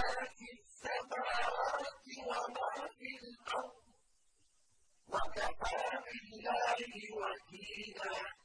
في السَّمَاوَاتِ وَمَا فِي الْأَرْضِ ۚ وَكَفَىٰ بِاللَّهِ وَكِيلًا.